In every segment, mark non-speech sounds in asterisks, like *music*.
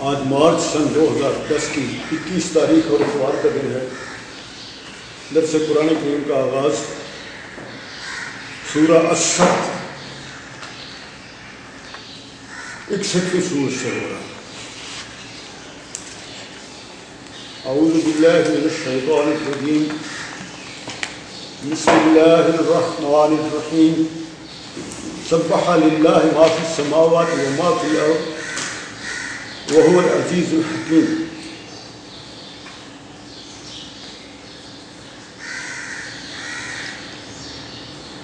آج مارچ سن دو ہزار دس کی اکیس تاریخ اور اتوار کا دن ہے۔ درس قرآن کریم کا آغاز سورہ اسد اکسٹھ سور سے ہو رہا اعوذ باللہ من الشیطان الرجیم۔ بسم اللہ الرحمن الرحیم۔ سبح للہ ما فی السماوات و ما فی الارض۔ وهو العزیز الحکیم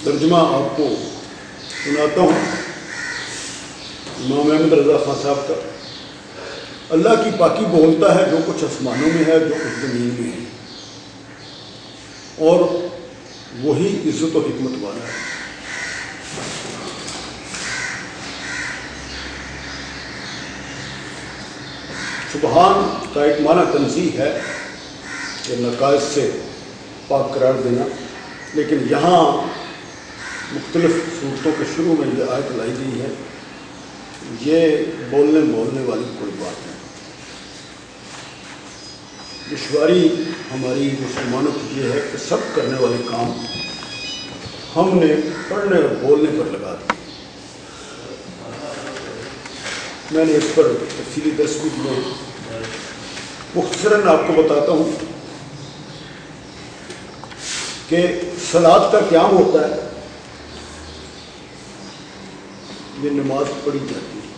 ترجمہ آپ کو سناتا ہوں. امام احمد رضا خان صاحب کا. اللہ کی پاکی بولتا ہے جو کچھ آسمانوں میں ہے، جو کچھ زمین میں ہے۔ اور وہی عزت و حکمت والا ہے۔ سبحان کا ایک معنی تنظیح ہے کہ نقائص سے پاک قرار دینا۔ لیکن یہاں مختلف صورتوں کے شروع میں یہ آیت لائی گئی ہے۔ یہ بولنے بولنے والی کوئی بات نہیں۔ دشواری ہماری مسلمانوں کی یہ ہے کہ سب کرنے والے کام ہم نے پڑھنے اور بولنے پر لگا دی میں نے اس پر تفصیلی درس بھی دیا مختصراً آپ کو بتاتا ہوں کہ سلاد کا قیام ہوتا ہے، یہ نماز پڑھی جاتی ہے۔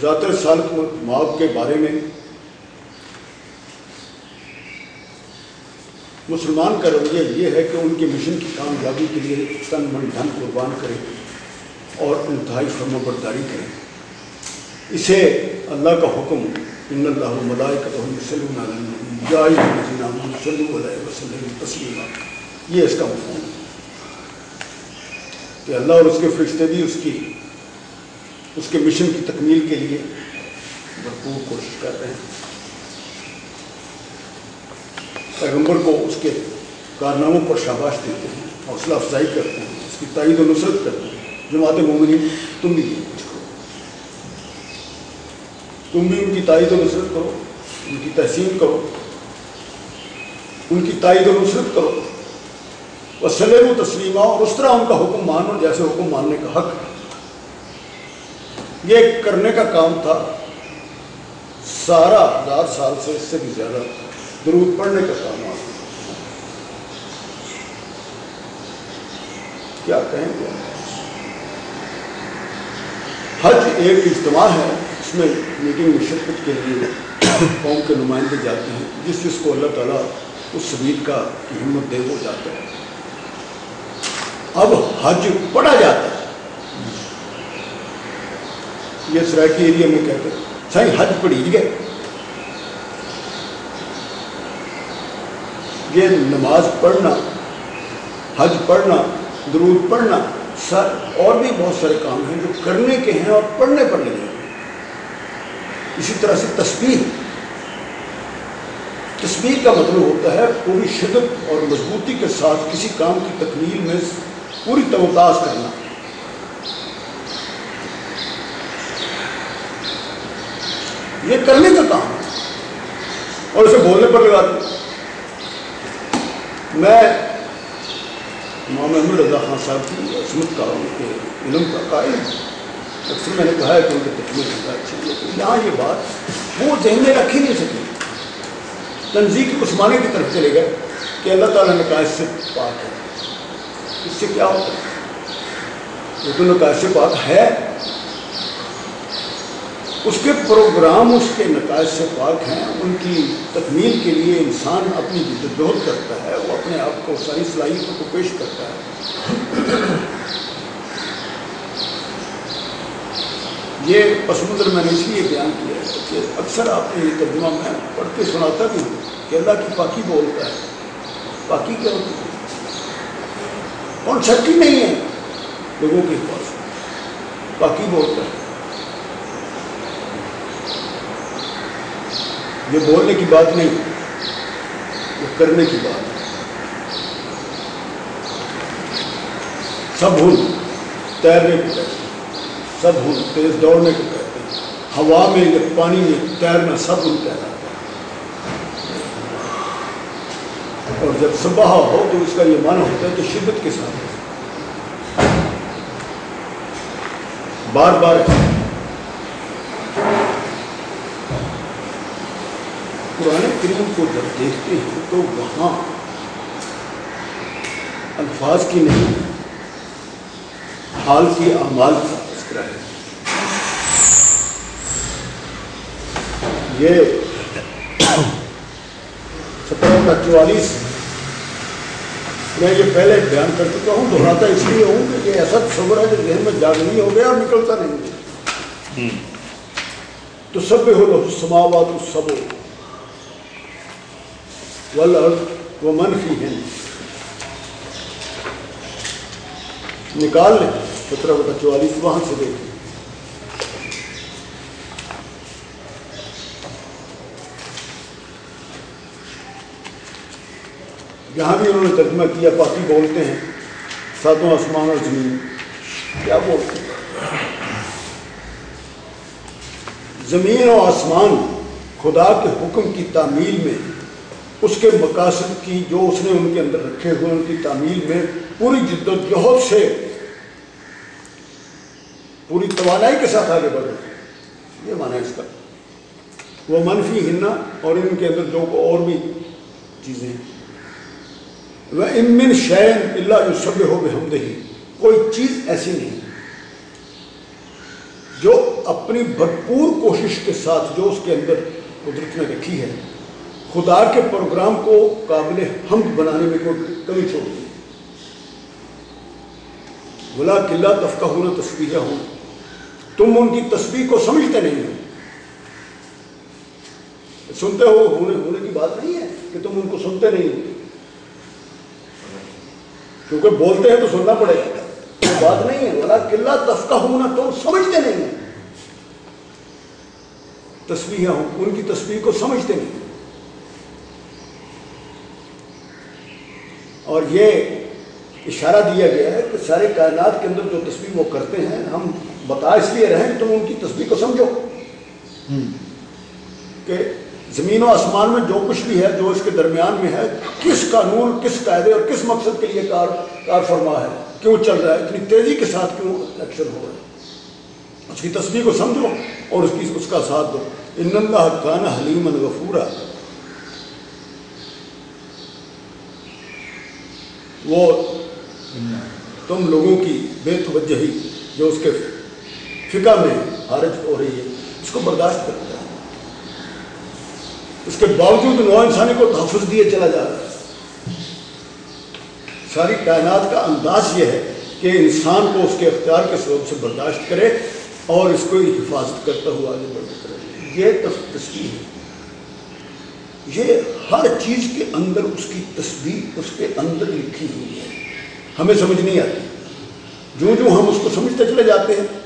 ذاتر سال معاف کے بارے میں مسلمان کا رویہ یہ ہے کہ ان کے مشن کی کامیابی کے لیے تن من دھن قربان کرے اور انتہائی فرم برداری کرے اسے اللہ کا حکم ان اللہ ملائے کا تسلیم یہ اس کا مفہوم ہے۔ کہ اللہ اور اس کے فرشتے بھی اس کی، اس کے مشن کی تکمیل کے لیے بھرپور کوشش کر رہے ہیں۔ پیغمبر کو اس کے کارناموں پر شاباش دیتے ہیں، حوصلہ افزائی کرتے ہیں، اس کی تائید و نصرت کرتے ہیں۔ جماعت مومنین، تم بھی کچھ تم بھی ان کی تائید و نصرت کرو، ان کی تحسین کرو، ان کی تائید و نصرت کرو۔ وسلم و تسلیمہ اور اس طرح ان کا حکم مانو جیسے حکم ماننے کا حق یہ کرنے کا کام تھا۔ سارا ہزار سال سے اس سے بھی زیادہ درود پڑھنے کا کام آ کیا کہیں گے؟ حج ایک اجتماع ہے۔ میں میٹنگ میں شرکت کے لیے قوم کے نمائندے جاتے ہیں، جس جس کو اللہ تعالیٰ اس سبیل کا ہمت دے ہو جاتا ہے اب حج پڑھا جاتا ہے۔ یہ سرائکی ایریا میں کہتے ہیں، سائیں حج پڑھی گئے یہ نماز پڑھنا، حج پڑھنا، درود پڑھنا، سر، اور بھی بہت سارے کام ہیں جو کرنے کے ہیں اور پڑھنے پر لگے ہیں۔ اسی طرح سے تسبیح۔ تسبیح کا مطلب ہوتا ہے پوری شدت اور مضبوطی کے ساتھ کسی کام کی تکمیل میں پوری توتاز کرنا۔ یہ کرنے کا کام ہے۔ اور اسے بولنے پر لگاتے میں امام احمد رضا خان صاحب کی عصمت کا ان کے علم کا قائل اکثر میں نے کہا ہے کہ ان کی تکمیل اچھی لیکن یہاں یہ بات وہ ذہن میں رکھ ہی نہیں سکی۔ تنظیم کے عثمانے کی طرف چلے گئے کہ اللہ تعالیٰ نے کہا اس سے پاک ہے۔ اس سے کیا ہوتا ہے؟ لیکن نقائص سے پاک ہے۔ اس کے پروگرام اس کے نتائج سے پاک ہیں۔ ان کی تکمیل کے لیے انسان اپنی جدوجہد کرتا ہے، وہ اپنے آپ کو ساری صلاحیتوں کو پیش کرتا ہے۔ یہ پس منظر میں نے اس لیے بیان کیا ہے کہ اکثر آپ نے یہ ترجمہ میں پڑھ کے سناتا بھی ہوں کہ اللہ کی پاکی بولتا ہے۔ پاکی کیا ہوتی ہے؟ کون شک ہی نہیں ہے لوگوں کے پاس۔ پاکی بولتا ہے۔ یہ بولنے کی بات نہیں، یہ کرنے کی بات ہے۔ سب بھول تیرنے کی بات۔ سب تیز دوڑنے کو کہتے ہیں۔ ہوا میں یا پانی میں تیرنا سب ان کہلاتا اور جب صبح ہو تو اس کا یہ معنی ہوتا ہے کہ شدت کے ساتھ۔ بار بار قرآن کریم کو جب دیکھتے ہیں تو وہاں الفاظ کی نہیں، حال کی، اعمال کا تذکرہ ہے۔ یہ سترہ کا چوالیس۔ میں یہ پہلے بیان کر چکا ہوں دہراتا اس لیے ہوں کہ یہ ایسا تصور ہے جو ذہن میں جاگنی ہو گیا اور نکلتا نہیں۔ تو سب ہو لو سماوات سب وہ منفی ہیں نکال لیں۔ سترہ بتا چوالیس وہاں سے دیکھیں یہاں بھی انہوں نے ترجمہ کیا، باقی بولتے ہیں۔ ساتوں آسمان اور زمین۔ کیا بولتے ہیں؟ زمین و آسمان خدا کے حکم کی تعمیل میں، اس کے مقاصد کی جو اس نے ان کے اندر رکھے ہوئے، ان کی تعمیل میں پوری جد و جہد سے پوری توانائی کے ساتھ آگے بڑھے یہ مانا ہے اس کا۔ وہ منفی ہننا اور ان کے اندر جو اور بھی چیزیں ہیں۔ وہ امن شین اللہ جو سب ہو بے ہم کوئی چیز ایسی نہیں۔ جو اپنی بھرپور کوشش کے ساتھ جو اس کے اندر قدرت نے رکھی ہے، خدا کے پروگرام کو قابل حمد بنانے میں کوئی کمی چھوڑ دی بلا قلعہ تفقہ ہونا تصویریں ہوں تم ان کی تصویر کو سمجھتے نہیں ہو۔ سنتے ہو، ہونے ہونے کی بات نہیں ہے کہ تم ان کو سنتے نہیں ہو۔ کیونکہ بولتے ہیں تو سننا پڑے گا۔ بات نہیں ہے۔ بولا قلعہ تفقہ ہونا تم سمجھتے نہیں ہو۔ تصویریں ہوں، ان کی تصویر کو سمجھتے نہیں اور یہ اشارہ دیا گیا ہے کہ سارے کائنات کے اندر جو تصویر وہ کرتے ہیں، ہم بتا اس لیے رہیں تم ان کی تصویر کو سمجھو۔ کہ زمین و آسمان میں جو کچھ بھی ہے جو اس کے درمیان میں ہے کس قانون کس قاعدے اور کس مقصد کے لیے کار کار فرما ہے کیوں چل رہا ہے اتنی تیزی کے ساتھ کیوں ایکشن ہو رہا ہے؟ اس کی تصویر کو سمجھو اور اس کی اس کا ساتھ دو۔ ان اللہ کان حلیم الغفورہ وہ تم لوگوں کی بے توجہی جو اس کے فقہ میں حارج ہو رہی ہے، اس کو برداشت کرتا ہے۔ اس کے باوجود نو انسانی کو تحفظ دیے چلا جا رہا ہے۔ ساری کائنات کا انداز یہ ہے کہ انسان کو اس کے اختیار کے سبب سے برداشت کرے اور اس کو حفاظت کرتا ہوا آگے بڑھتا کرے یہ تصویر ہے۔ یہ ہر چیز کے اندر اس کی تصویر اس کے اندر لکھی ہوئی ہے۔ ہمیں سمجھ نہیں آتی۔ جو جو ہم اس کو سمجھتے چلے جاتے ہیں۔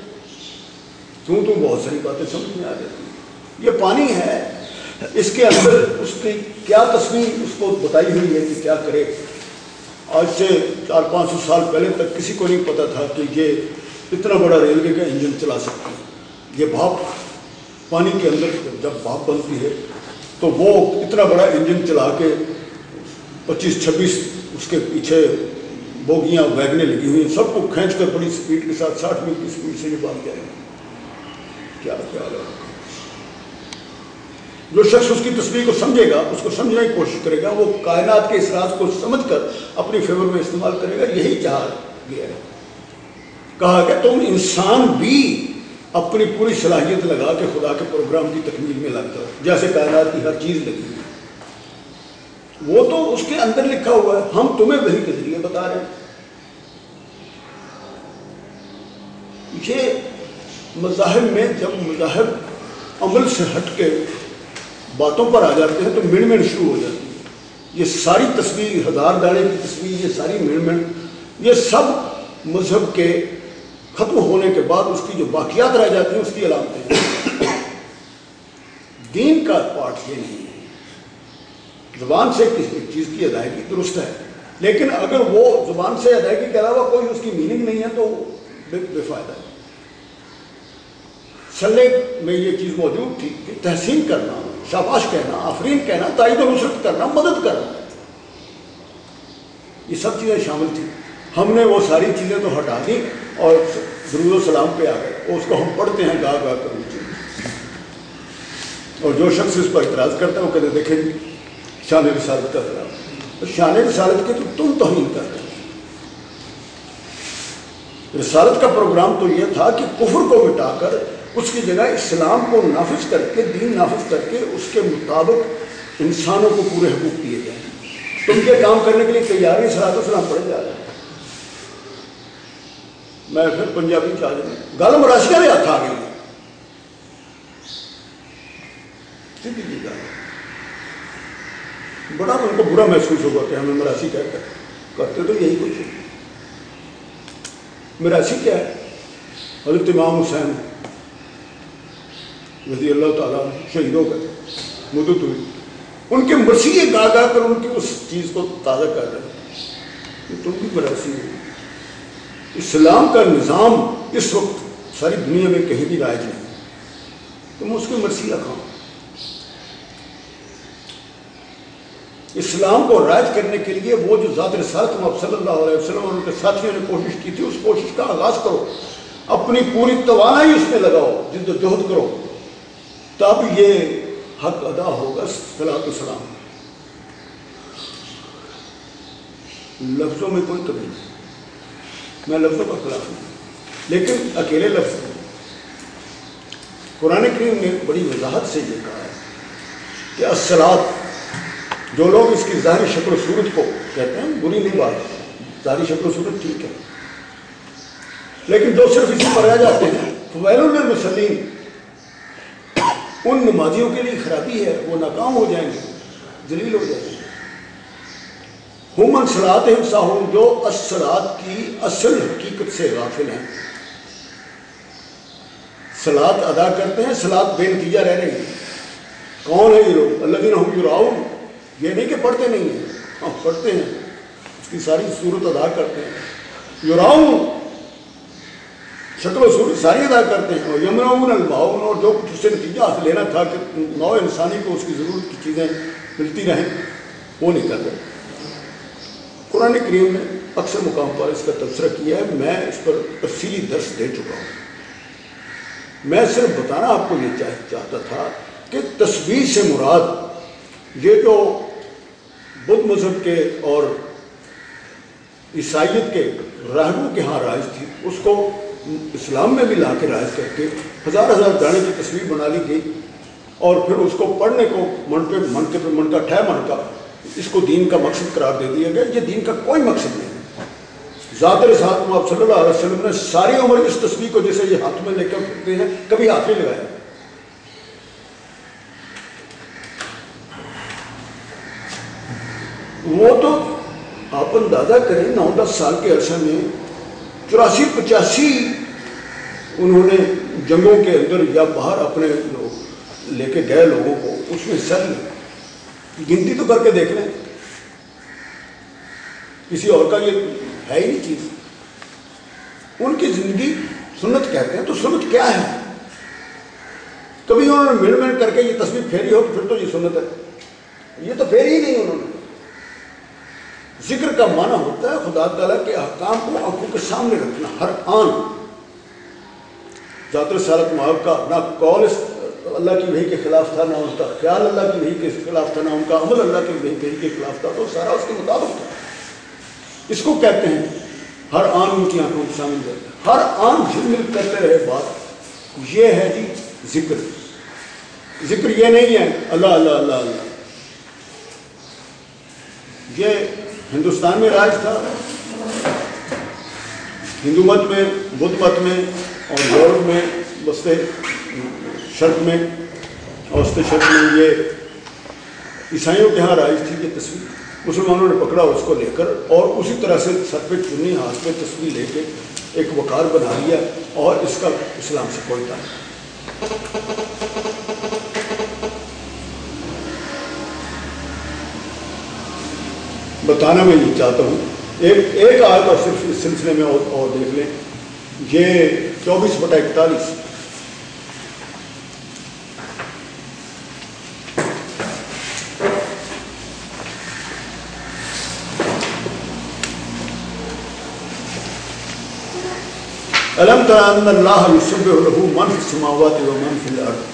تو تو بہت ساری باتیں سمجھ میں آ جاتی یہ پانی ہے۔ اس کے اندر اس کی کیا تصویر اس کو بتائی ہوئی ہے کہ کیا کرے۔ آج سے چار پانچ سو سال پہلے تک کسی کو نہیں پتا تھا کہ یہ اتنا بڑا ریلوے کا انجن چلا سکتا ہے۔ یہ بھاپ پانی کے اندر جب بھاپ بنتی ہے تو وہ اتنا بڑا انجن چلا کے پچیس چھبیس اس کے پیچھے بوگیاں ویگنیں لگی ہوئی ہیں۔ سب کو کھینچ کر بڑی سپیڈ کے ساتھ ساٹھ میل کی سپیڈ سے یہ بات جائے کیا خیال ہے؟ جو شخص اس کی تصویر کو سمجھے گا، اس کو سمجھنے کی کوشش کرے گا، وہ کائنات کے اس راز کو سمجھ کر اپنی فیور میں استعمال کرے گا، یہی جہاز گیا ہے۔ کہا کہ تم انسان بھی اپنی پوری صلاحیت لگا کے خدا کے پروگرام کی تکمیل میں لگتا ہے جیسے کائنات کی ہر چیز لگی ہوئی۔ وہ تو اس کے اندر لکھا ہوا ہے، ہم تمہیں وہی کے ذریعے بتا رہے ہیں۔ یہ مذاہب میں جب مذاہب عمل سے ہٹ کے باتوں پر آ جاتے ہیں تو مڑ مڑ شروع ہو جاتی ہے یہ ساری تصویر، ہزار دانے کی تصویر، یہ ساری مڑ مڑ، یہ سب مذہب کے ختم ہونے کے بعد اس کی جو باقیات رہ جاتی ہیں، اس کی علامتیں دین کا پارٹ یہ نہیں ہے۔ زبان سے کسی چیز کی ادائیگی درست ہے۔ لیکن اگر وہ زبان سے ادائیگی کے علاوہ کوئی اس کی میننگ نہیں ہے تو بے فائدہ ہے۔ سلے میں یہ چیز موجود تھی کہ تحسین کرنا، شاباش کہنا، آفرین کہنا، تائید و نصرت کرنا، مدد کرنا۔ یہ سب چیزیں شامل تھیں۔ ہم نے وہ ساری چیزیں تو ہٹا دیں اور درود و سلام پہ آ گئے۔ اور اس کو ہم پڑھتے ہیں گا گا کر اور جو شخص اس پر اعتراض کرتا ہے، وہ کہتے دیکھیں جی شان رسالت کا خلاف۔ شان رسالت کے تو تم توہین کر رہے رسالت کا پروگرام تو یہ تھا کہ کفر کو مٹا کر اس کی جگہ اسلام کو نافذ کر کے، دین نافذ کر کے اس کے مطابق انسانوں کو پورے حقوق دیے جائیں۔ تم کے کام کرنے کے لیے تیاری سلاد السلام پڑے جا رہے ہیں۔ میں پھر پنجابی چاہ جائیں گل مراشیا نے ہاتھ آ گئی۔ سیدھی جی گل۔ بڑا ان کو برا محسوس ہوگا کہ ہمیں مراسی کہتے کرتے تو یہی کچھ مراسی کیا ہے؟ حضرت امام حسین رضی اللہ تعالیٰ شہید ہو گئے مدت ہوئی۔ ان کے مرثیے گا گا کر ان کی اس چیز کو تازہ کر رہے ہیں۔ تم بھی مراسی ہو اسلام کا نظام اس وقت ساری دنیا میں کہیں بھی رائج نہیں۔ تم اس کی مرثیہ کھاؤ۔ اسلام کو رائج کرنے کے لیے وہ جو ذات رسالت محمد صلی اللہ علیہ وسلم اور ان کے ساتھیوں نے کوشش کی تھی، اس کوشش کا آغاز کرو۔ اپنی پوری توانائی اس میں لگاؤ، جد و جہد کرو۔ تب یہ حق ادا ہوگا صلاح السلام لفظوں میں کوئی کمی نہیں۔ میں لفظوں کا خلاف ہوں۔ لیکن اکیلے لفظ قرآن کریم نے بڑی وضاحت سے یہ کہا ہے کہ اصلاط جو لوگ اس کی ظاہری شکل و صورت کو کہتے ہیں، بری نہیں بات ظاہری شکل و صورت ٹھیک ہے۔ لیکن جو صرف اسی پر رہ جاتے ہیں، فویل المسلیم ان نمازیوں کے لیے خرابی ہے، وہ ناکام ہو جائیں گے ذلیل ہو جائیں گے۔ ہم سلاد ہوں جو اسلاد کی اصل حقیقت سے غافل ہیں۔ سلاد ادا کرتے ہیں سلاد بے نتیجہ رہ رہی ہے کون ہے یہ لوگ؟ اللہ دن ہم یوراؤں یہ نہیں کہ پڑھتے نہیں ہیں، ہم پڑھتے ہیں، اس کی ساری صورت ادا کرتے ہیں۔ یوراؤں شکل و صورت ساری ادا کرتے ہیں۔ اور یمراؤن الماؤن اور جو کچھ اس سے نتیجہ حاصل لینا تھا کہ نو انسانی کو اس کی ضرورت کی چیزیں ملتی رہیں۔ وہ نہیں کر رہے۔ قرآن کریم نے اکثر مقام پر اس کا تبصرہ کیا ہے۔ میں اس پر تفصیلی درس دے چکا ہوں۔ میں صرف بتانا آپ کو یہ چاہتا تھا کہ تصویر سے مراد یہ جو بدھ مذہب کے اور عیسائیت کے راہبوں کے ہاں رائج تھی، اس کو اسلام میں بھی لا کے رائج کر کے ہزار ہزار گانے کی تصویر بنا لی گئی اور پھر اس کو پڑھنے کو من پہ من کے پہ من کا ٹھہ من کا اس کو دین کا مقصد قرار دے دیا گیا۔ یہ دین کا کوئی مقصد نہیں۔ ذات رسالت میں آپ صلی اللہ علیہ وسلم نے ساری عمر اس تصویر کو جیسے یہ ہاتھ میں لے کر پھرتے ہیں، کبھی ہاتھ نہیں لگایا۔ وہ تو آپ اندازہ کریں نو دس سال کے عرصے میں چوراسی، پچاسی انہوں نے جنگوں کے اندر یا باہر اپنے لوگ لے کے گئے لوگوں کو، اس میں حصہ لیا گنتی تو کر کے دیکھ لیں۔ کسی اور کا یہ ہے ہی نہیں چیز۔ ان کی زندگی سنت کہتے ہیں، تو سنت کیا ہے؟ کبھی انہوں نے مل مل کر کے یہ تصویر پھیری ہو تو پھر تو یہ سنت ہے۔ یہ تو پھیری ہی نہیں انہوں نے۔ ذکر کا معنی ہوتا ہے خدا تعالیٰ کے احکام کو آنکھوں کے سامنے رکھنا، ہر آن۔ ذات سالت محب کا نہ کال اللہ کی وہی کے خلاف تھا، نہ ان کا خیال اللہ کی وہی کے خلاف تھا، نہ ان کا عمل اللہ کی وہی کے خلاف تھا، تو سارا اس کے مطابق تھا۔ اس کو کہتے ہیں ہر آن ان کی آنکھوں کو شامل کرتے ہیں ہر آن جھل کرتے رہے بات یہ ہے جی ذکر۔ ذکر یہ نہیں ہے اللہ اللہ اللہ اللہ۔ یہ ہندوستان میں راج تھا۔ ہندو مت میں، بدھ مت میں اور یورپ میں بستے شرط میں۔ اوسط شرط میں یہ عیسائیوں کے ہاں رائج تھی، یہ تصویر۔ مسلمانوں نے پکڑا اس کو لے کر اور اسی طرح سے سر پہ چنی، ہاتھ پہ تصویر لے کے ایک وقار بنا لیا اور اس کا اسلام سے کوئی تعلق بتانا میں یہ چاہتا ہوں۔ ایک ایک آیت اور صرف اس سلسلے میں اور, اور دیکھ لیں۔ یہ چوبیس بٹا اکتالیس۔ الم تر اللہ یسبح له من فی و من فی الارض؟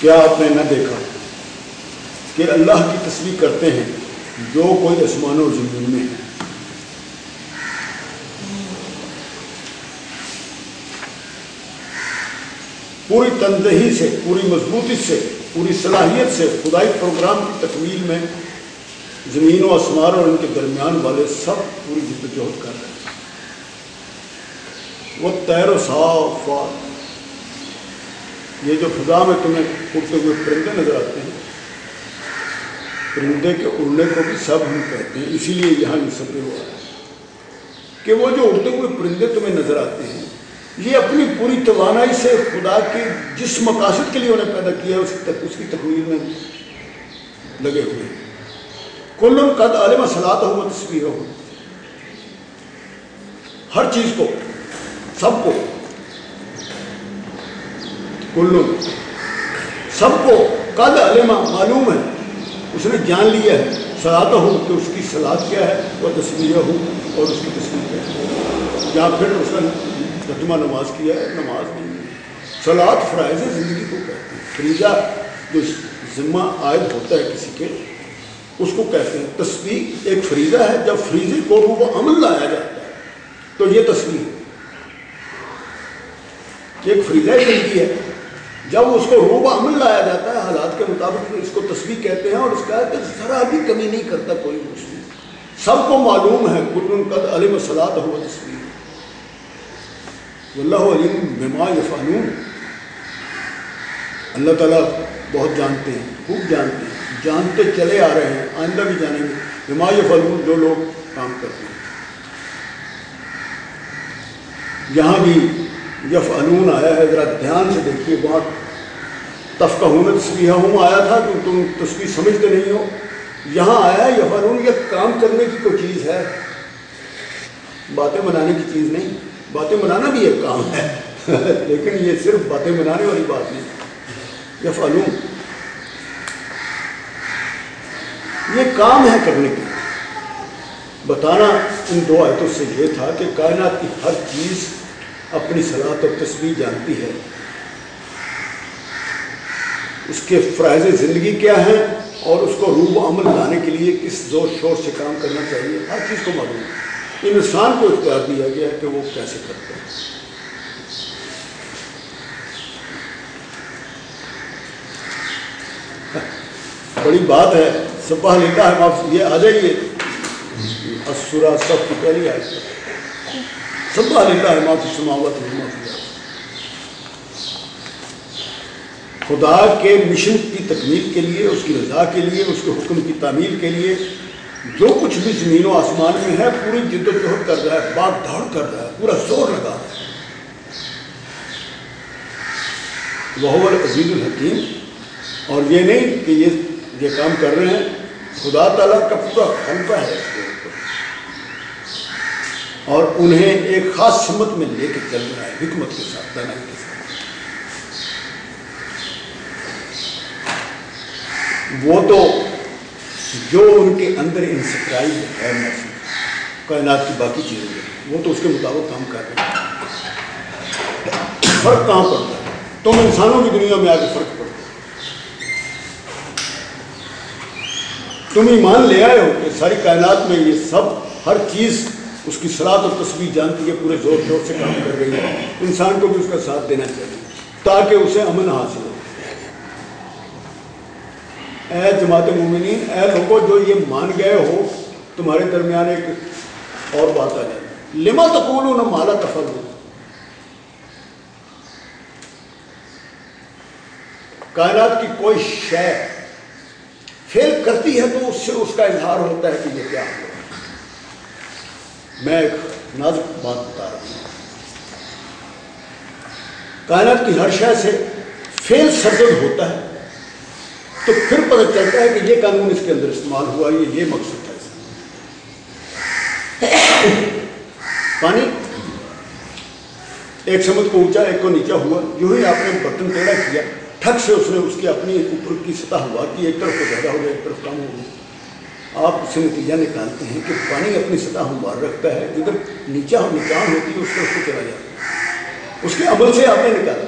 کیا آپ نے نہ دیکھا کہ اللہ کی تصویر کرتے ہیں جو کوئی آسمان و زمین میں ہے؟ پوری تندہی سے، پوری مضبوطی سے، پوری صلاحیت سے خدائی پروگرام کی تکمیل میں زمین و آسمان اور ان کے درمیان والے سب پوری جدوجہد کر رہے ہیں۔ وہ تیر و صاف یہ جو فضا میں تمہیں اڑتے ہوئے پرندے نظر آتے ہیں، پرندے کے اڑنے کو بھی سب ہم کہتے ہیں، اسی لیے یہاں یہ سب ہوا۔ ہے کہ وہ جو اڑتے ہوئے پرندے تمہیں نظر آتے ہیں، یہ اپنی پوری توانائی سے خدا کے جس مقاصد کے لیے انہیں پیدا کیا ہے، اس کی تقریر میں لگے ہوئے ہیں۔ کل قد عالم صلاح ہو تصویر ہو ہر چیز کو، سب کو کل سب کو قد علمہ معلوم ہے۔ اس نے جان لیا ہے۔ سلاط ہو کہ اس کی سلاد کیا ہے۔ وہ تصویر ہو اور اس کی تصویر کیا ہے۔ یا پھر اس نے ترجمہ نماز کیا ہے، نماز نہیں۔ سلاد فرائض زندگی کو کہتے ہیں۔ فریضہ جو ذمہ عائد ہوتا ہے کسی کے، اس کو کہتے ہیں۔ تصویر ایک فریضہ ہے۔ جب فریضے کو وہ عمل لایا جاتا ہے، تو یہ تصویر ایک فریضہ زندگی ہے۔ جب اس کو روب عمل لایا جاتا ہے، حالات کے مطابق اس کو تصویر کہتے ہیں اور اس کا کہ ذرا بھی کمی نہیں کرتا کوئی مسلم۔ سب کو معلوم ہے کل قد علم صلاح ہوا تصویر۔ اللہ علیم بما یفعلون۔ اللہ تعالیٰ بہت جانتے ہیں، خوب جانتے ہیں۔ جانتے چلے آ رہے ہیں، آئندہ بھی جانیں گے۔ بما یفعلون، جو لوگ کام کرتے ہیں۔ یہاں بھی یفعلون آیا ہے، ذرا دھیان سے دیکھیے، بہت تفقہ ہوں ہوں آیا تھا کہ تم تصویر سمجھتے نہیں ہو۔ یہاں آیا ہے، یفعلون، یہ کام کرنے کی کوئی چیز ہے۔ باتیں بنانے کی چیز نہیں، باتیں بنانا بھی ایک کام ہے۔ *laughs* لیکن یہ صرف باتیں بنانے والی بات نہیں۔ یف یفعلون، یہ کام ہے کرنے کی بتانا ان دو آیتوں سے یہ تھا کہ کائنات کی ہر چیز اپنی صلاحت اور تصویر جانتی ہے۔ اس کے فرائض زندگی کیا ہیں اور اس کو روب عمل لانے کے لیے کس زور شور سے کام کرنا چاہیے، ہر چیز کو معلوم ہے۔ انسان کو اختیار دیا گیا ہے کہ وہ کیسے کرتے ہیں بڑی بات ہے سپاہ لکھا ہے آپ یہ آ جائیے۔ سب کی پہلی سب لکھا ہے معافی سماوت خدا کے مشن کی تکمیل کے لیے اس کی رضا کے لیے اس کے حکم کی تعمیل کے لیے جو کچھ بھی زمین و آسمان میں ہے پوری جد و جہد کر رہا ہے باغ دھوڑ کر رہا ہے پورا زور لگا رہا ہے وہ عزیز الحکیم اور یہ نہیں کہ یہ یہ کام کر رہے ہیں خدا تعالیٰ کا پورا خلقہ ہے اور انہیں ایک خاص سمت میں لے کے چل رہا ہے، حکمت کے ساتھ کے ساتھ۔ وہ تو جو ان کے اندر انسکرائب ہے کائنات کی باقی چیزیں۔ وہ تو اس کے مطابق کام کر رہے ہیں۔ فرق کہاں پڑتا ہے؟ تم انسانوں کی دنیا میں آگے فرق پڑتا ہے۔ تم ایمان لے آئے ہو کہ ساری کائنات میں یہ سب، ہر چیز اس کی سلاد اور تصویر جانتی ہے، پورے زور زور سے کام کر رہی ہے۔ انسان کو بھی اس کا ساتھ دینا چاہیے تاکہ اسے امن حاصل ہو۔ اے جماعت مومنین، اے لوگوں جو یہ مان گئے ہو، تمہارے درمیان ایک اور بات آ جائے۔ لما تقولو نہ مالا تفل کائنات کی کوئی شے فیل کرتی ہے تو اس سے اس کا اظہار ہوتا ہے کہ یہ کیا ہو میں ایک نازک بات بتا رہا ہوں کائنات کی ہر شے سے فیل سرزد ہوتا ہے۔ تو پھر پتہ چلتا ہے کہ یہ قانون اس کے اندر استعمال ہوا، یہ یہ مقصد ہے۔ پانی ایک سمت کو اونچا، ایک کو نیچا ہوا۔ جو ہی آپ نے برتن ٹیڑھا کیا ٹھک سے اس نے اس کی اپنی اوپر کی سطح ہوا کہ ایک طرف کو زیادہ ہو گیا، ایک طرف کم ہو گیا۔ آپ اس سے نتیجہ نکالتے ہیں کہ پانی اپنی سطح ہموار رکھتا ہے، جدھر نیچا نچان ہوتی ہے، اس سے اس کو چلا جاتا ہے۔ اس کے عمل سے آپ نے نکالا۔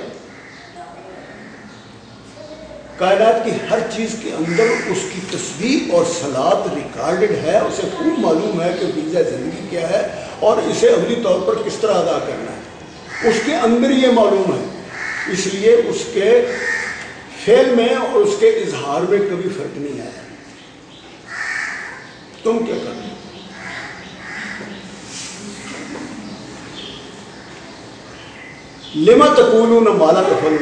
کائنات کی ہر چیز کے اندر اس کی تصویر اور سلاد ریکارڈڈ ہے، اسے خوب معلوم ہے کہ ویزا زندگی کیا ہے اور اسے عملی طور پر کس طرح ادا کرنا ہے۔ اس کے اندر یہ معلوم ہے۔ اس لیے اس کے فعل میں اور اس کے اظہار میں کبھی فرق نہیں آیا۔ تم کیا کر لما تکولو نہ مالا تفلو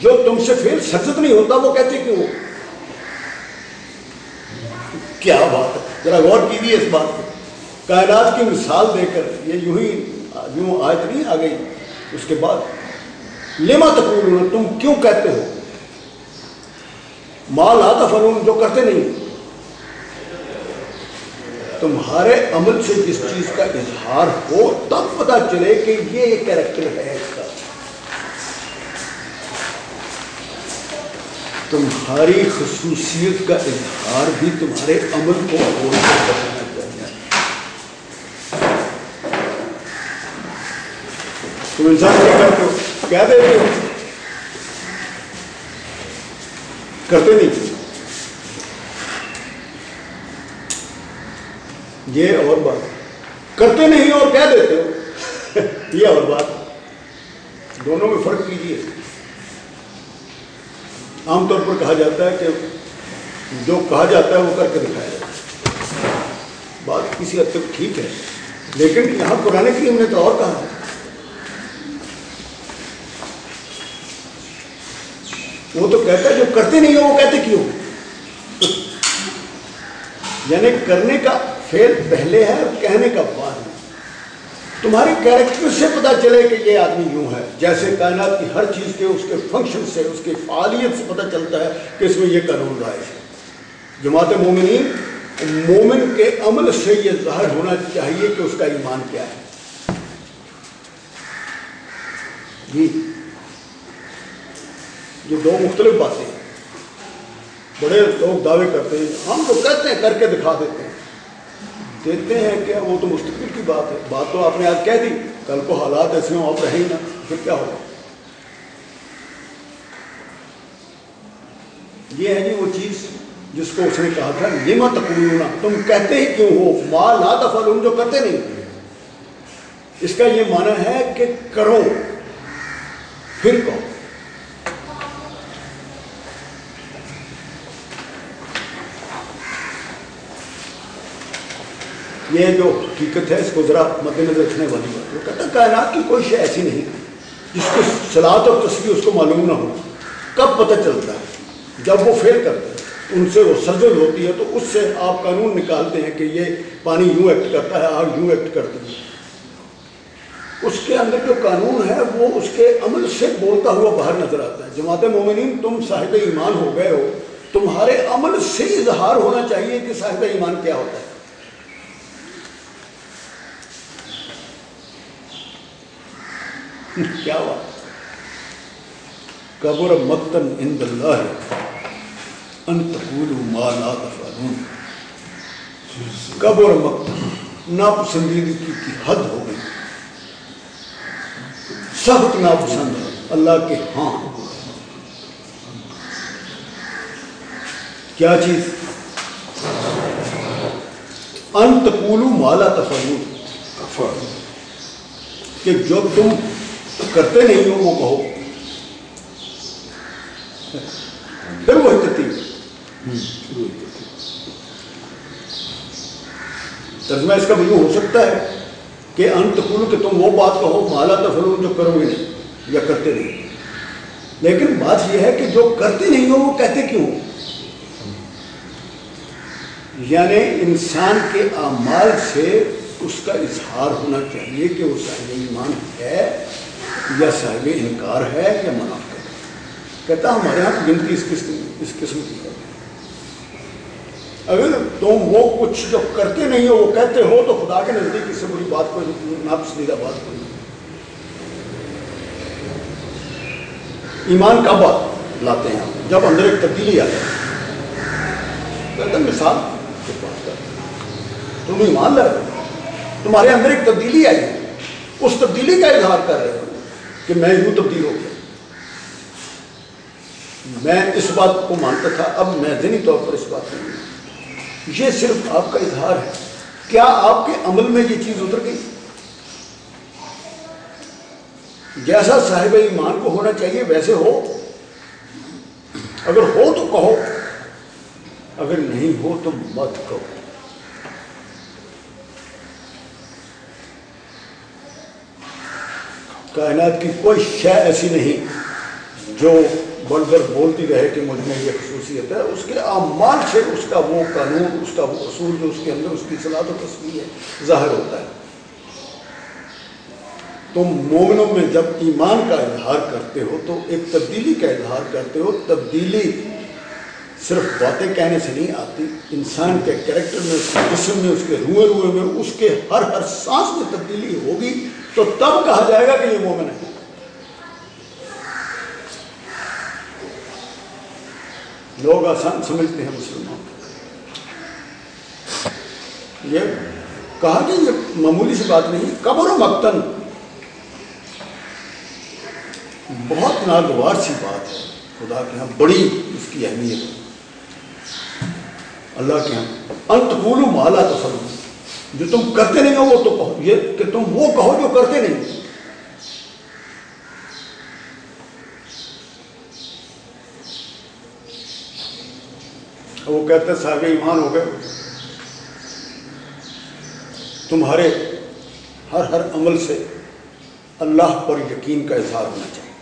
جو تم سے پھر سجد نہیں ہوتا، وہ کہتے کیوں کیا بات ہے؟ ذرا غور کیجیے اس بات کو۔ کائنات کی مثال دے کر یہ یوں ہی، یوں آیت نہیں آ گئی، اس کے بعد۔ لما تقولون، تم کیوں کہتے ہو؟ مال آتا جو کرتے نہیں۔ تمہارے عمل سے جس چیز کا اظہار ہو، تب پتا چلے کہ یہ کیریکٹر ہے اس کا۔ تمہاری خصوصیت کا اظہار بھی تمہارے عمل کو کرنا چاہیے تم انسان کیا کرتے ہو۔ دیتے کرتے نہیں۔ یہ اور بات۔ کرتے نہیں اور کہہ دیتے ہو۔ یہ اور بات۔ دونوں میں فرق کیجیے عام طور پر کہا جاتا ہے کہ جو کہا جاتا ہے وہ کر کے دکھایا جاتا ہے۔ بات کسی حد تک ٹھیک ہے۔ لیکن یہاں پرانے کی ہم نے تو اور کہا۔ ہے وہ تو کہتا ہے جو کرتے نہیں ہو وہ کہتے کیوں؟ یعنی کرنے کا فیل پہلے ہے اور کہنے کا بعد ہے تمہارے کیریکٹر سے پتا چلے کہ یہ آدمی یوں ہے۔ جیسے کائنات کی ہر چیز کے اس کے فنکشن سے، اس کی فعالیت سے پتا چلتا ہے کہ اس میں یہ قانون رائج ہے۔ جماعت مومنین، مومن کے عمل سے یہ ظاہر ہونا چاہیے کہ اس کا ایمان کیا ہے۔ جی یہ دو مختلف باتیں۔ ہیں بڑے لوگ دعوے کرتے ہیں، ہم تو کہتے ہیں، کر کے دکھا دیتے ہیں۔ دیتے ہیں کہ وہ تو مستقبل کی بات ہے۔ بات تو آپ نے آج کہہ دی۔ کل کو حالات ایسے ہوں، آپ رہیں نا، پھر کیا ہوگا؟ یہ ہے جی وہ چیز جس کو اس نے کہا تھا لما تقولون تم کہتے ہی کیوں ہو؟ ما لا تفعلون جو کرتے نہیں۔ اس کا یہ معنی ہے کہ کرو۔ پھر کہو۔ یہ جو حقیقت ہے، اس کو ذرا مد نظر رکھنے والی بات وہ کہتا کائنات کی کوئی شے ایسی نہیں۔ جس کی سلاد اور تصویر اس کو معلوم نہ ہو، کب پتہ چلتا ہے؟ جب وہ فیل کرتا ہے، ان سے وہ سرزل ہوتی ہے، تو اس سے آپ قانون نکالتے ہیں کہ یہ پانی یوں ایکٹ کرتا ہے، آگ یوں ایکٹ کرتی ہے۔ اس کے اندر جو قانون ہے، وہ اس کے عمل سے بولتا ہوا باہر نظر آتا ہے۔ جماعت مومنین، تم صاحب ایمان ہو گئے ہو۔ تمہارے عمل سے اظہار ہونا چاہیے کہ صاحب ایمان کیا ہوتا ہے۔ *laughs* کیا ہوا قبر مقتن عند اللہ ان تقولوا ما لا تفعلون۔ قبر مقتن ناپسندیدگی کی حد ہو گئی۔ سخت ناپسند اللہ کے ہاں۔ کیا چیز؟ ان تقولوا ما لا تفعلون۔ کہ جو تم کرتے نہیں ہو وہ کہو پھر وہی ترتیب ترجمہ اس کا بھی ہو سکتا ہے کہ انت کلو کہ تم وہ بات کہو مالا تفلون جو کرو گے نہیں یا کرتے نہیں لیکن بات یہ ہے کہ جو کرتے نہیں ہو وہ کہتے کیوں یعنی انسان کے اعمال سے اس کا اظہار ہونا چاہیے کہ وہ صاحب ایمان ہے یا صاحب انکار ہے یا منافق ہے۔ کہتا ہمارے یہاں گنتی اس قسم اس قسم کی ہے۔ اگر تم وہ کچھ جو کرتے نہیں ہو، وہ کہتے ہو، تو خدا کے نزدیک اس سے بڑی بات کو ناپسندیدہ بات کو ایمان کا بات لاتے ہیں جب اندر ایک تبدیلی آ جائے۔ کہتے ہیں مثال بات کر تم ایمان لگ تمہارے اندر ایک تبدیلی آئی اس تبدیلی کا اظہار کر رہے ہو۔ کہ میں یوں تبدیل ہو گیا۔ میں اس بات کو مانتا تھا، اب میں ذہنی طور پر اس بات کو یہ صرف آپ کا اظہار ہے۔ کیا آپ کے عمل میں یہ چیز اتر گئی؟ جیسا صاحب ایمان کو ہونا چاہیے، ویسے ہو۔ اگر ہو تو کہو، اگر نہیں ہو تو مت کہو۔ کائنات کی کوئی شے ایسی نہیں جو بڑھ کر بولتی رہے کہ مجھ میں یہ خصوصیت ہے، اس کے اعمال سے اس کا وہ قانون، اس کا وہ اصول جو اس کے اندر، اس کی صلاح و تصویر ہے، ظاہر ہوتا ہے۔ تم مومنوں میں جب ایمان کا اظہار کرتے ہو تو ایک تبدیلی کا اظہار کرتے ہو۔ تبدیلی صرف باتیں کہنے سے نہیں آتی، انسان کے کریکٹر میں، اس کے جسم میں، اس کے روئے روئے میں، اس کے ہر ہر سانس میں تبدیلی ہوگی۔ تو تب کہا جائے گا کہ یہ مومن ہے۔ لوگ آسان سمجھتے ہیں مسلمان۔ یہ کہا کہ یہ معمولی سی بات نہیں، قبر و مقتن۔ بہت ناگوار سی بات ہے۔ خدا کے ہاں بڑی اس کی اہمیت۔ اللہ کے ہاں انت بولو مالا تو جو تم کرتے نہیں ہو وہ تو کہو، یہ کہ تم وہ کہو جو کرتے نہیں۔ وہ کہتے صاحب ایمان ہو گئے۔ تمہارے ہر ہر عمل سے اللہ پر یقین کا اظہار ہونا چاہیے۔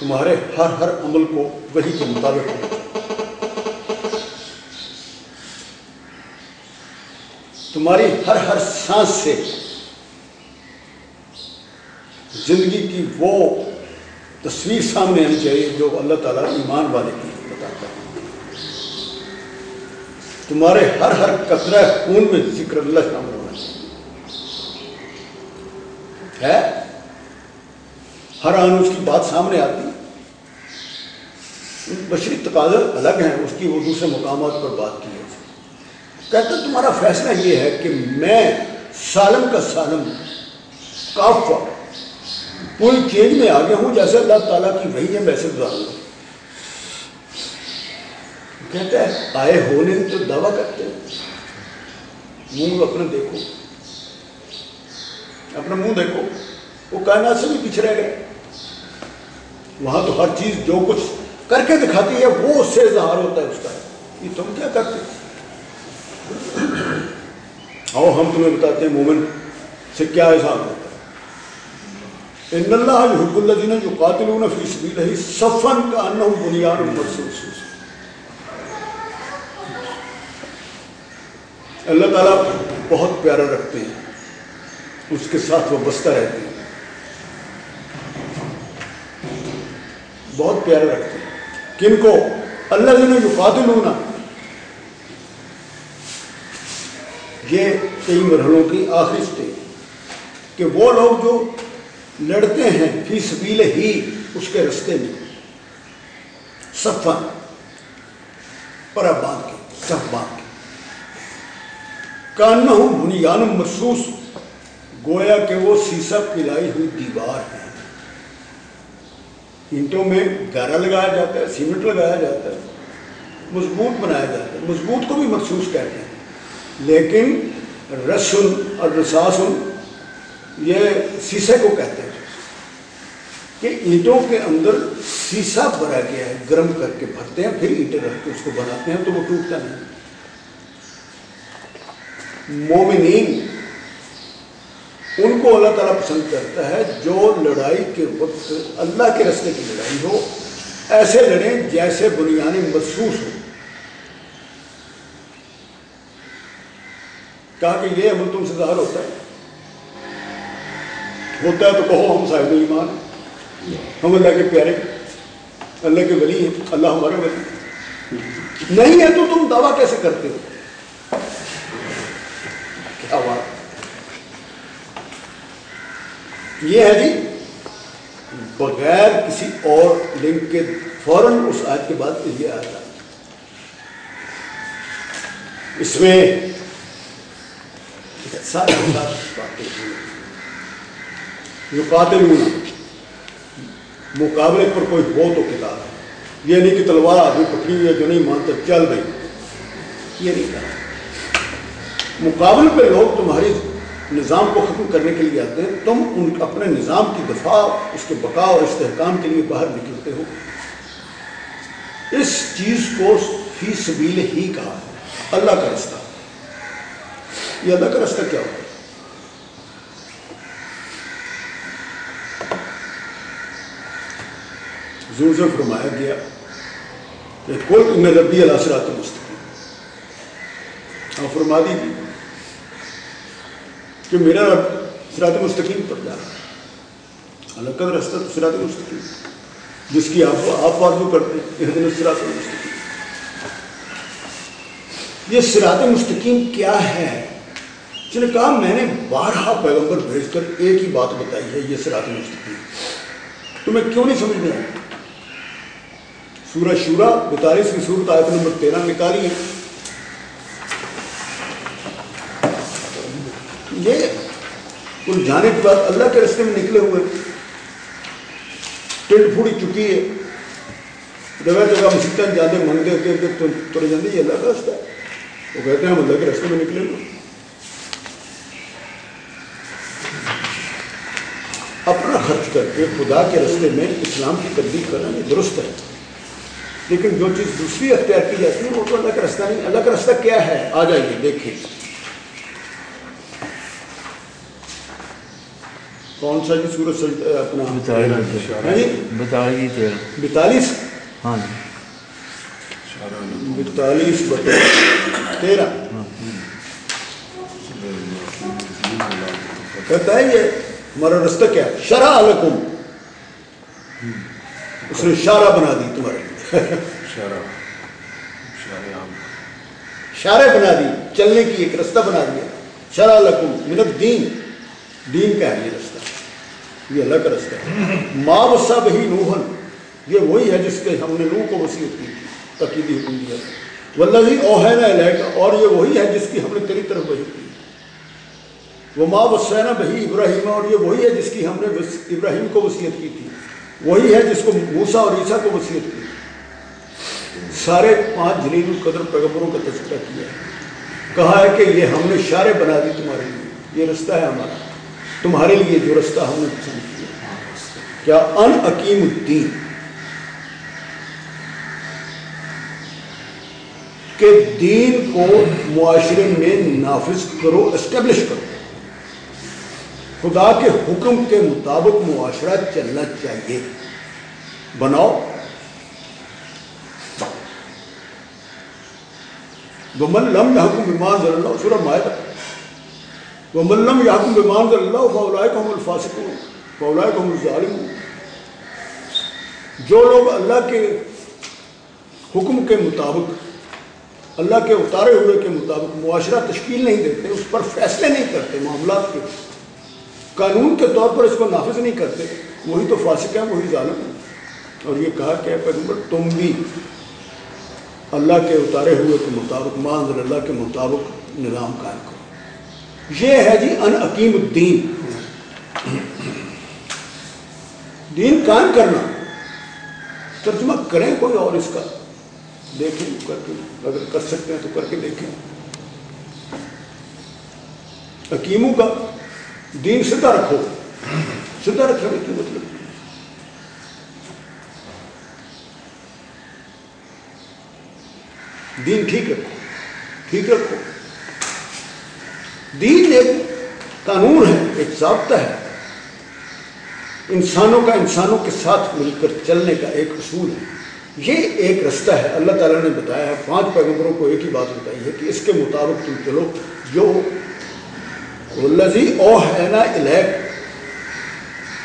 تمہارے ہر ہر عمل کو وہی کے مطابق۔ ہونا چاہیے تمہاری ہر ہر سانس سے زندگی کی وہ تصویر سامنے آنی چاہیے جو اللہ تعالیٰ ایمان والے کی بتاتا ہے۔ تمہارے ہر ہر قطرہ خون میں ذکر اللہ شامل ہونا چاہیے ہے؟ ہر آن اس کی بات سامنے آتی۔ بشری تقاضر الگ ہیں، اس کی وہ دوسرے مقامات پر بات کی ہے کہتا تمہارا فیصلہ یہ ہے کہ میں سالم کا سالم کافا پوری چینج میں آگے ہوں، جیسے اللہ تعالیٰ کی وہی ہے ویسے گزاروں کہتا ہے آئے ہونے تو دعویٰ کرتے ہیں۔ منہ اپنا دیکھو۔ اپنا منہ دیکھو۔ وہ کائنات سے بھی پچھڑے گئے۔ وہاں تو ہر چیز جو کچھ کر کے دکھاتی ہے، وہ اس سے اظہار ہوتا ہے اس کا۔ یہ تم کیا کرتے آؤ، ہم تمہیں بتاتے ہیں مومن سے کیا احسان ہوتا ہے۔ ان اللہ حب الدین جو قاتل فی سبیل ہے سفن کا ان بنیاد محسوس اللہ تعالیٰ بہت پیارا رکھتے ہیں۔ اس کے ساتھ وہ بستہ رہتے ہیں۔ بہت پیارا رکھتے ہیں۔ کن کو؟ اللہ جن جو قاتل ہونا یہ کئی مرحلوں کی آخری سٹیج کہ وہ لوگ جو لڑتے ہیں فی سبیل ہی اس کے رستے میں صفن پر باندھ کے سب کے۔ کان ہوں بنیان محسوس گویا کہ وہ سیسا پلائی ہوئی دیوار ہے۔ اینٹوں میں گارا لگایا جاتا ہے، سیمنٹ لگایا جاتا ہے، مضبوط بنایا جاتا ہے۔ مضبوط کو بھی مخصوص کہتے ہیں۔ لیکن رسن اور رساسن یہ سیسے کو کہتے ہیں کہ اینٹوں کے اندر سیسا بھرا گیا ہے، گرم کر کے بھرتے ہیں، پھر اینٹیں رکھ کے اس کو بناتے ہیں تو وہ ٹوٹتا نہیں۔ مومنین، ان کو اللہ تعالیٰ پسند کرتا ہے جو لڑائی کے وقت اللہ کے رستے کی لڑائی ہو، ایسے لڑیں جیسے بنیادی محسوس ہو کہا کہ یہ عمل تم سے ظاہر ہوتا ہے۔ ہوتا ہے تو کہو ہم صاحب ایمان ہم اللہ کے پیارے اللہ کے ولی ہیں۔ اللہ ہمارے ولی نہیں ہے تو تم دعویٰ کیسے کرتے ہو؟ کیا بات۔ یہ ہے جی بغیر کسی اور لنک کے فوراً اس آج کے بعد یہ آتا اس میں ساری جو مقابلے پر کوئی ہو تو کتاب ہے یہ نہیں کہ تلوار آدمی پکڑی ہوئی ہے جو نہیں مانتا چل رہی یہ نہیں کہا مقابل پہ لوگ تمہاری نظام کو ختم کرنے کے لیے آتے ہیں تم ان اپنے نظام کی دفاع اس کے بقا اور استحکام کے لیے باہر نکلتے ہو اس چیز کو فی سبیل ہی کہا ہے اللہ کا رستہ یہ اللہ کا رستہ کیا ہوتا ہے زور سے فرمایا گیا کہ کل میں ربی اللہ سرات مستقیم آپ فرما دیجیے کہ میرا رب سرات مستقیم پر جا رہا ہے اللہ کا رستہ تو سرات مستقیم جس کی آپ آپ آرزو کرتے ہیں یہ دن سرات مستقیم یہ سرات مستقیم کیا ہے نے کہا میں نے بارہا پیغمبر بھیج کر ایک ہی بات بتائی ہے، یہ سرات مستقیم۔ تمہیں کیوں نہیں سمجھ میں آئی سورہ شورا بتالیس کی صورت آیت نمبر تیرہ نکالی ہے۔ یہ ان جانے کے بعد اللہ کے رستے میں نکلے ہوئے۔ ٹنڈ پھوڑی چکی ہے۔ جگہ جگہ مسیحت جانے منگتے ہوتے ترے جانے یہ اللہ کا رستہ ہے وہ کہتے ہیں ہم اللہ کے رستے میں نکلے ہوئے اپنا خرچ کر کے خدا کے رستے میں اسلام کی تبدیل کرنا یہ درست ہے لیکن جو چیز دوسری اختیار کی جاتی ہے وہ تو اللہ کا رستہ نہیں اللہ کا رستہ کیا ہے آ جائیے دیکھیں کون سا جی سورج اپنا بتالیس ہاں بتالیس بٹے تیرہ کہتا ہے یہ ہمارا رستہ کیا شرح الکم اس نے شارہ بنا دی تمہارے شارے بنا دی. چلنے کی ایک رستہ بنا دیا. شرح الکم منت دین دین کا ہے یہ رستہ. یہ اللہ کا رستہ ہے. ماں وسا بہی نوہن یہ وہی ہے جس کے ہم نے نوح کو وسیعت کی تقیدی حکم دیا والذی اوہینا الیکا اور یہ وہی ہے جس کی ہم نے تیری طرف کی. وہ ماں وسینا بہی ابراہیم، اور یہ وہی ہے جس کی ہم نے ابراہیم کو وصیت کی تھی۔ وہی ہے جس کو موسا اور عیسیٰ کو وصیت کی۔ سارے پانچ جلیل القدر پیغمبروں کا تذکرہ کیا ہے۔ کہا ہے کہ یہ ہم نے شارے بنا دی تمہارے لیے۔ یہ رستہ ہے ہمارا۔ تمہارے لیے جو رستہ ہم نے پسند کیا۔ کیا ان عقیم الدین؟ کہ دین کو معاشرے میں نافذ کرو اسٹیبلش کرو۔ خدا کے حکم کے مطابق معاشرہ چلنا چاہیے۔ بناؤ۔ ومن لم يحكم بما انزل الله سورہ مائدہ۔ ومن لم يحكم بما انزل الله فاولئك الفاسقون فاولئك الظالمون۔ جو لوگ اللہ کے حکم کے مطابق، اللہ کے اتارے ہوئے کے مطابق معاشرہ تشکیل نہیں دیتے، اس پر فیصلے نہیں کرتے معاملات کے۔ قانون کے طور پر اس کو نافذ نہیں کرتے، وہی تو فاسق ہیں، وہی ظالم ہیں۔ اور یہ کہا کہ پیغمبر، تم بھی اللہ کے اتارے ہوئے کے مطابق مانزل اللہ کے مطابق نظام قائم کرو۔ یہ ہے جی ان عقیم الدین۔ دین قائم کرنا۔ ترجمہ کریں کوئی اور اس کا۔ دیکھیں، کر کے، اگر کر سکتے ہیں تو کر کے دیکھیں۔ حکیموں کا۔ دین سدھا رکھو۔ سدھا رکھنے کی مطلب؟ دین ٹھیک رکھو ٹھیک رکھو۔ دین ایک قانون ہے، ایک ضابطہ ہے۔ انسانوں کا انسانوں کے ساتھ مل کر چلنے کا ایک اصول ہے۔ یہ ایک رستہ ہے۔ اللہ تعالیٰ نے بتایا ہے، پانچ پیغمبروں کو ایک ہی بات بتائی ہے کہ اس کے مطابق تم چلو، جو لذی او ہے نا الیک۔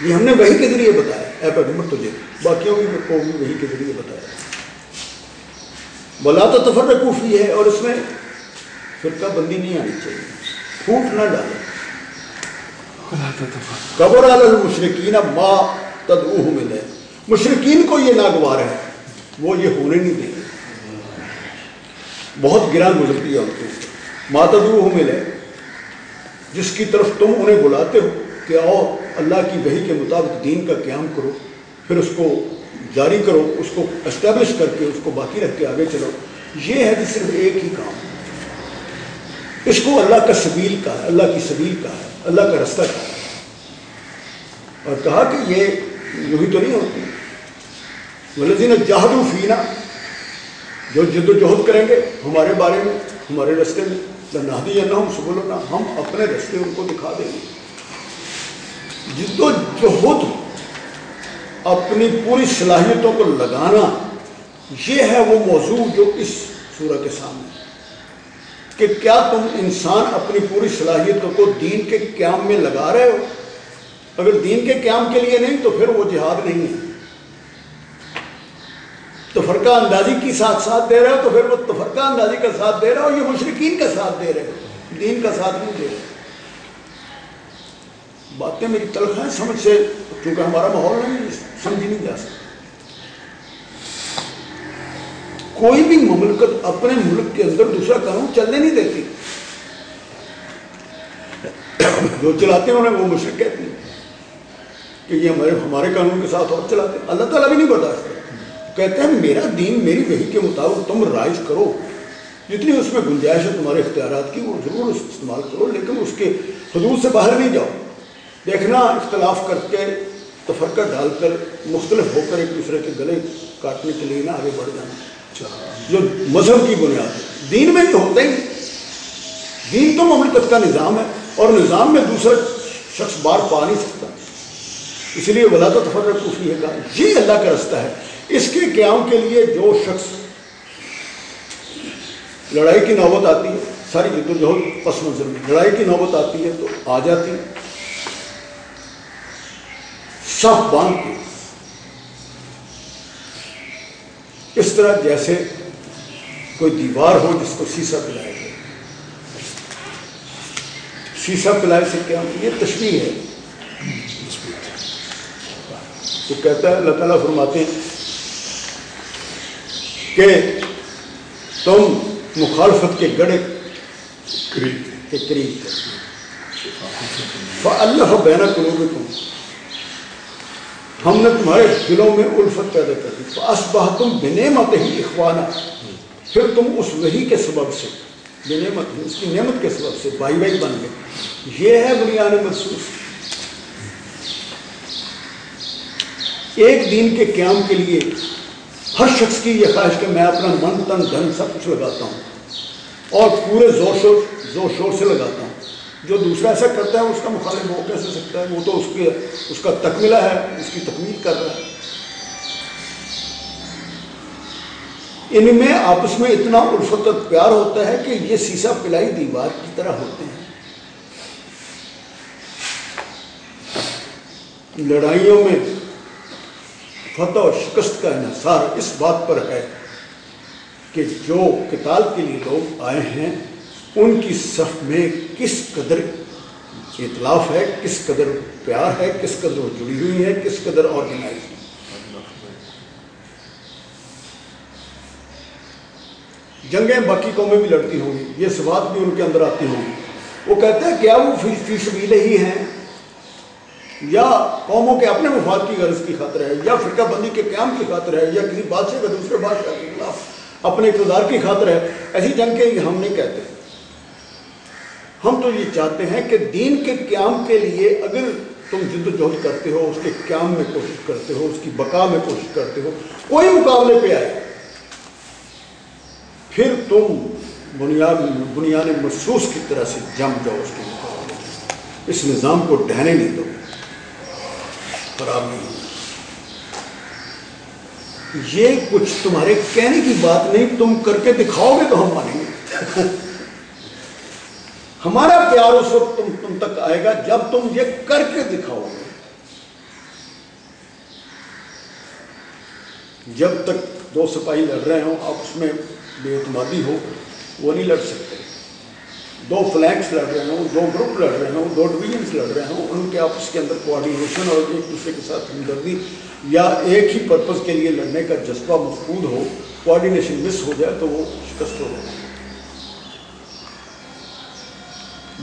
یہ ہم نے وہی کے ذریعے بتایا۔ اے پیغمبر تجھے۔ باقیوں کو بھی وہی کے ذریعے بتایا۔ بلا تو تفر کوفی ہے اور اس میں فرقہ بندی نہیں آنی چاہیے۔ پھوٹ نہ ڈالے قبر المشرقین ما تدعوہ دے مشرقین کو یہ ناگوار ہے وہ یہ ہونے نہیں دیں۔ گے بہت گران گزرتی ہے ان کے اوپر۔ ماتدو ہو ملے جس کی طرف تم انہیں بلاتے ہو کہ آؤ، اللہ کی وحی کے مطابق دین کا قیام کرو، پھر اس کو جاری کرو، اس کو اسٹیبلش کر کے، اس کو باقی رکھ کے آگے چلو۔ یہ ہے کہ صرف ایک ہی کام۔ اس کو اللہ کا سبیل کا ہے، اللہ کی سبیل کا ہے، اللہ کا رستہ کا ہے۔ اور کہا کہ یہ یوں ہی تو نہیں ہوتی۔ ولزین جہد فینا جو جد و جہد کریں گے ہمارے بارے میں، ہمارے رستے میں نہدی یا نہ ہم ہم اپنے رستے ان کو دکھا دیں گے۔ جد و جہد، اپنی پوری صلاحیتوں کو لگانا، یہ ہے وہ موضوع جو اس سورہ کے سامنے کہ کیا تم انسان اپنی پوری صلاحیتوں کو دین کے قیام میں لگا رہے ہو؟ اگر دین کے قیام کے لیے نہیں، تو پھر وہ جہاد نہیں ہے۔ تفرقہ اندازی کی ساتھ ساتھ دے رہے ہو تو پھر وہ تفرقہ اندازی کا ساتھ دے رہے ہو یہ مشرقین کا ساتھ دے رہے ہو دین کا ساتھ نہیں دے رہے۔ باتیں میری تلخ ہیں، سمجھ سے کیونکہ ہمارا ماحول نہیں سمجھی نہیں جا سکتا کوئی بھی مملکت اپنے ملک کے اندر دوسرا قانون چلنے نہیں دیتی۔ جو چلاتے ہیں انہیں وہ مشرق کہتی ہیں کہ یہ ہمارے ہمارے قانون کے ساتھ اور چلاتے ہیں۔ اللہ تعالیٰ بھی نہیں برداشت۔ کہتے ہیں میرا دین میری وہی کے مطابق تم رائج کرو۔ جتنی اس میں گنجائش ہے تمہارے اختیارات کی وہ ضرور استعمال کرو، لیکن اس کے حدود سے باہر نہیں جاؤ۔ دیکھنا، اختلاف کر کے تفرقہ ڈال کر مختلف ہو کر ایک دوسرے کے گلے کاٹنے کے لیے نہ آگے بڑھ جانا۔ جو مذہب کی بنیاد ہے۔ دین میں تو ہوتا ہی دین تو مملکت کا نظام ہے اور نظام میں دوسرا شخص بار پا نہیں سکتا۔ اس لیے ولا تو تفرق خوفی ہے۔ کہا یہ اللہ کا رستہ ہے۔ اس کے قیام کے لیے جو شخص لڑائی کی نوبت آتی ہے، ساری جد و جہد پس منظر میں، لڑائی کی نوبت آتی ہے تو آ جاتی ہے۔ صف باندھ کے۔ اس طرح جیسے کوئی دیوار ہو جس کو سیسا پلائے گا سیسا پلائے سے کیا یہ تشریح ہے۔ تو کہتا ہے، اللہ تعالیٰ فرماتے ہیں کہ تم مخالفت کے گڑے کے قریب اللہ بینا قلوبکم ہم نے تمہارے دلوں میں الفت پیدا کر دی۔ فاسبہ تم بنعمت ہی اخوانہ پھر تم اس وہی کے سبب سے بنعمت اس کی نعمت کے سبب سے بائی بائی بن گئے۔ یہ ہے بنیاد محسوس ایک دن کے قیام کے لیے ہر شخص کی یہ خواہش کہ میں اپنا من تن دھن سب کچھ لگاتا ہوں اور پورے زور شور زور شور سے لگاتا ہوں۔ جو دوسرا ایسا کرتا ہے اس کا مخالف وہ کیسے سکتا ہے۔ وہ تو اس کے، اس کا تکملہ ہے، اس کی تکمیل کر رہا ہے۔ ان میں آپس میں اتنا الفت پیار ہوتا ہے کہ یہ سیسا پلائی دیوار کی طرح ہوتے ہیں۔ لڑائیوں میں فتح و شکست کا انحصار اس بات پر ہے کہ جو کتاب کے لیے لوگ آئے ہیں، ان کی صف میں کس قدر اطلاف ہے، کس قدر پیار ہے، کس قدر وہ جڑی ہوئی ہے کس قدر آرگنائز ہے جنگیں باقی قومیں بھی لڑتی ہوں گی، یہ سوات بھی ان کے اندر آتی ہوں گی۔ وہ کہتے ہیں کیا وہ فی سبیل ہی ہیں۔ یا قوموں کے اپنے مفاد کی غرض کی خاطر ہے، یا فرقہ بندی کے قیام کی خاطر ہے، یا کسی بادشاہ کا دوسرے بادشاہ کے خلاف اپنے اقتدار کی خاطر ہے، ایسی جنگ کے ہم نہیں کہتے۔ ہم تو یہ چاہتے ہیں کہ دین کے قیام کے لیے اگر تم جد و جہد کرتے ہو، اس کے قیام میں کوشش کرتے ہو، اس کی بقا میں کوشش کرتے ہو، کوئی مقابلے پہ آئے، پھر تم بنیاد بنیاد محسوس کی طرح سے جم جاؤ اس کے مقابلے اس نظام کو ڈہنے نہیں دو۔ خراب نہیں یہ کچھ تمہارے کہنے کی بات نہیں، تم کر کے دکھاؤ گے تو ہم مانیں گے۔ ہمارا پیار اس وقت تم تم تک آئے گا جب تم یہ کر کے دکھاؤ گے۔ جب تک دو سپاہی لڑ رہے ہوں، آپ اس میں بے اعتمادی ہو، وہ نہیں لڑ سکتے۔ دو فلیگس لڑ رہے ہوں، دو گروپ لڑ رہے ہوں، دو ڈویژنس لڑ رہے ہوں، ان کے آپس کے اندر کوآڈینیشن اور ایک دوسرے کے ساتھ ہمدردی یا ایک ہی پرپز کے لیے لڑنے کا جذبہ مفقود ہو کوآڈینیشن مس ہو جائے تو وہ شکست ہو جائے۔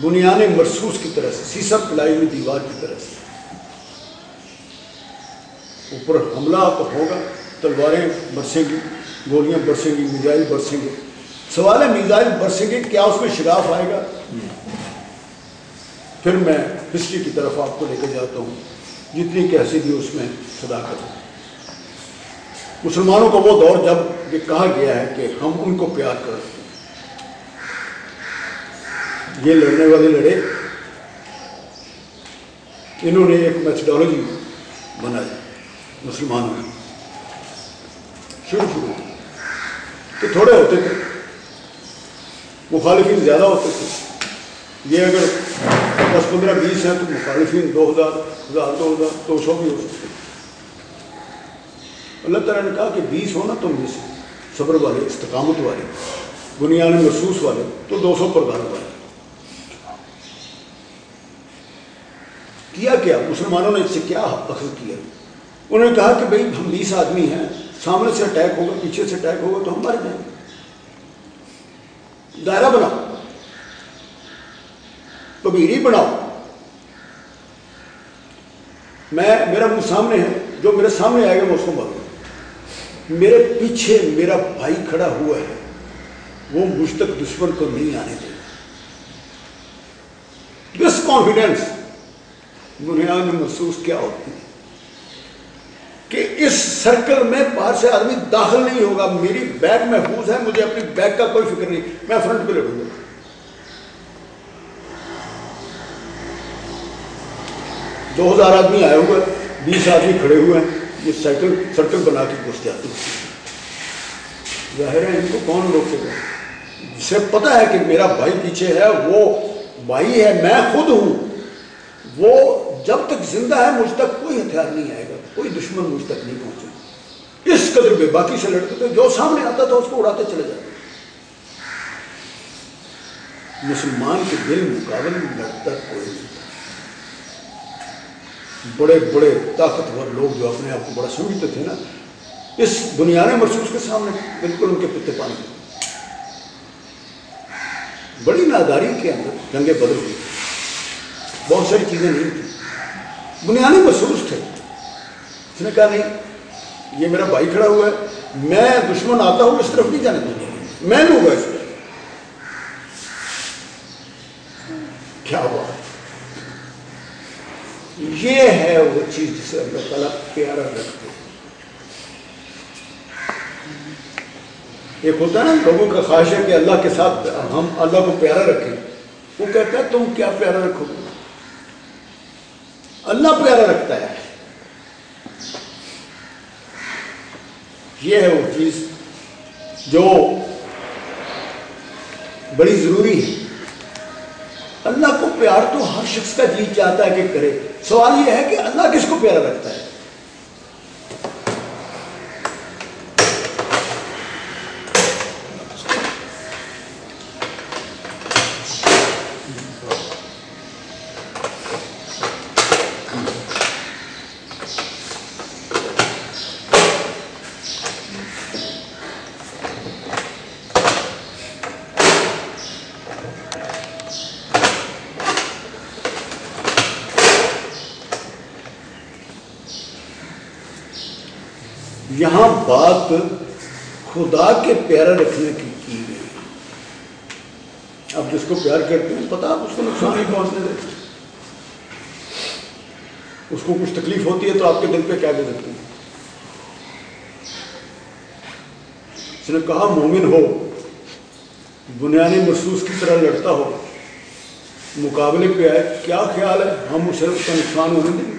بنیاد مرسوس کی طرح سے سیسا پلائی ہوئی دیوار کی طرح سے۔ اوپر حملہ تو ہوگا، تلواریں برسیں گی، گولیاں برسیں گی، میزائل برسیں گے۔ سوال ہے میزائل برسیں گے کیا اس میں شگاف آئے گا؟ پھر میں ہسٹری کی طرف آپ کو لے کے جاتا ہوں، جتنی کیسی بھی اس میں صداقت ہے۔ مسلمانوں کا وہ دور جب یہ کہا گیا ہے کہ ہم ان کو پیار کرتے ہیں۔ یہ لڑنے والے لڑے، انہوں نے ایک میتھڈالوجی بنائی مسلمانوں نے شروع شروع تو تھوڑے ہوتے تھے۔ مخالفین زیادہ ہوتے تھے۔ یہ اگر دس پندرہ بیس ہیں تو مخالفین دو ہزار ہزار دو ہزار، دو سو بھی ہو سکتے اللہ تعالیٰ نے کہا کہ بیس ہونا تم میں سے صبر والے، استقامت والے بنیاد محسوس والے تو دو سو پردان والے۔ کیا کیا؟ مسلمانوں نے اس سے کیا اخذ کیا؟ انہوں نے کہا کہ بھائی ہم بیس آدمی ہیں، سامنے سے اٹیک ہوگا، پیچھے سے اٹیک ہوگا تو ہم مر جائیں۔ گے دائرہ بناؤ۔ کبیری بناؤ۔ میں، میرا منہ سامنے ہے، جو میرے سامنے آئے گا میں اس کو ماروں۔ میرے پیچھے میرا بھائی کھڑا ہوا ہے، وہ مجھ تک دشمن کو نہیں آنے دے دس کانفیڈینس بنیاد میں محسوس کیا ہوتی ہے؟ کہ اس سرکل میں باہر سے آدمی داخل نہیں ہوگا، میری بیگ محفوظ ہے، مجھے اپنی بیگ کا کوئی فکر نہیں، میں فرنٹ پہ لڑوں گا۔ دو ہزار آدمی آئے ہوئے، بیس آدمی کھڑے ہوئے ہیں، یہ سائیکل سرکل بنا کے گھس جاتے ہیں۔ ظاہر ہے، ان کو کون روکے گا جسے پتا ہے کہ میرا بھائی پیچھے ہے، وہ بھائی ہے، میں خود ہوں۔ وہ جب تک زندہ ہے، مجھ تک کوئی ہتھیار نہیں آئے گا۔ کوئی دشمن مجھ تک نہیں پہنچے اس قدر بے باقی سے لڑتے تھے، جو سامنے آتا تھا اس کو اڑاتے چلے جاتے۔ مسلمان کے دل مقابل میں لڑتا کوئی نہیں تھا۔ بڑے بڑے طاقتور لوگ جو اپنے آپ کو بڑا سمجھتے تھے نا، اس بنیادی محسوس کے سامنے بالکل ان کے پتے پانی۔ بڑی ناداری کے اندر جنگیں بدل ہوئی بہت ساری چیزیں نہیں تھیں۔ بنیادی محسوس تھے۔ اس نے کہا، نہیں، یہ میرا بھائی کھڑا ہوا ہے، میں دشمن آتا ہوں، اس طرف نہیں جانے دوں گا. میں لوں گا اس طرف۔ کیا ہوا یہ ہے وہ چیز جسے اللہ تعالیٰ پیارا رکھتے ایک ہوتا ہے نا، لوگوں کا خواہش ہے کہ اللہ کے ساتھ ہم اللہ کو پیارا رکھیں۔ وہ کہتا ہے، تم کیا پیارا رکھو گے؟ اللہ پیارا رکھتا ہے۔ یہ ہے وہ چیز جو بڑی ضروری ہے۔ اللہ کو پیار تو ہر شخص کا جی چاہتا ہے کہ کرے۔ سوال یہ ہے کہ اللہ کس کو پیارا رکھتا ہے یہاں بات خدا کے پیارا رکھنے کی کی گئی آپ جس کو پیار کرتے ہیں پتا آپ اس کو نقصان نہیں پہنچنے دیتے اس کو کچھ تکلیف ہوتی ہے تو آپ کے دل پہ کیا گزرتی ہے اس نے کہا، مومن ہو، بنیادی محسوس کی طرح لڑتا ہو، مقابلے پہ آئے، کیا خیال ہے؟ ہم اسے اس کا نقصان ہونے دیں۔ گے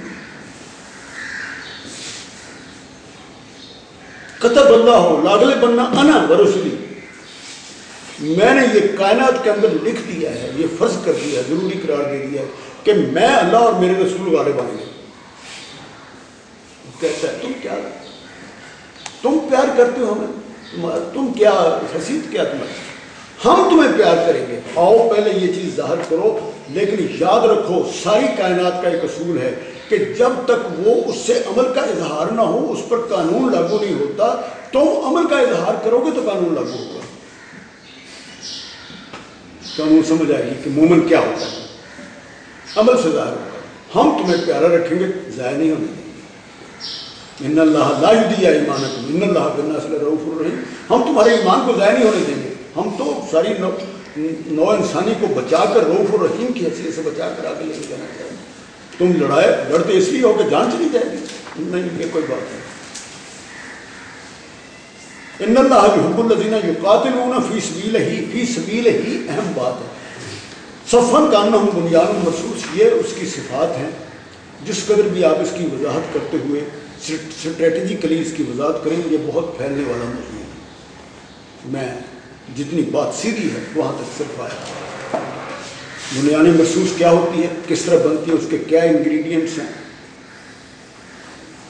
قطب اللہ ہو، لاگلے بننا انا برسلی میں نے یہ کائنات کے اندر لکھ دیا ہے، یہ فرض کر دیا ہے، ضروری قرار دے دیا ہے کہ میں اللہ اور میرے رسول والے بنے کہتا ہے، تم کیا تم پیار کرتے ہو ہمیں؟ تم کیا حسیت کیا تمہیں ہم تمہیں پیار کریں گے۔ آؤ پہلے یہ چیز ظاہر کرو، لیکن یاد رکھو، ساری کائنات کا ایک اصول ہے کہ جب تک وہ اس سے عمل کا اظہار نہ ہو، اس پر قانون لاگو نہیں ہوتا تم عمل کا اظہار کرو گے تو قانون لاگو ہوگا۔ قانون سمجھ آئے گی کہ مومن کیا ہوتا ہے۔ عمل سے ظاہر ہوگا۔ ہم تمہیں پیارا رکھیں گے، ضائع نہیں ہونے گے۔ ان اللہ لا دیا ایمان ان اللہ بنا رعف الرحیم. ہم تمہارے ایمان کو ضائع نہیں ہونے دیں گے. ہم تو ساری نو, نو انسانی کو بچا کر روف الرحیم کی حیثیت سے بچا کر آگے لے کے جانا چاہیں تم لڑائے لڑتے اس لیے ہو کہ جان چلی جائے گی. نہیں یہ کوئی بات نہیں. ان اللہ حب الدینہ جو قاتل فی سبیل ہی فی سبیل ہی اہم بات ہے. صفن کا ہم بنیاد محسوس یہ اس کی صفات ہیں جس قدر بھی آپ اس کی وضاحت کرتے ہوئے اسٹریٹجیکلی اس کی وضاحت کریں، یہ بہت پھیلنے والا موضوع ہے۔ میں جتنی بات سیدھی ہے، وہاں تک صرف آیا۔ بنیادی محسوس کیا ہوتی ہے؟ کس طرح بنتی ہے؟ اس کے کیا انگریڈینٹس ہیں؟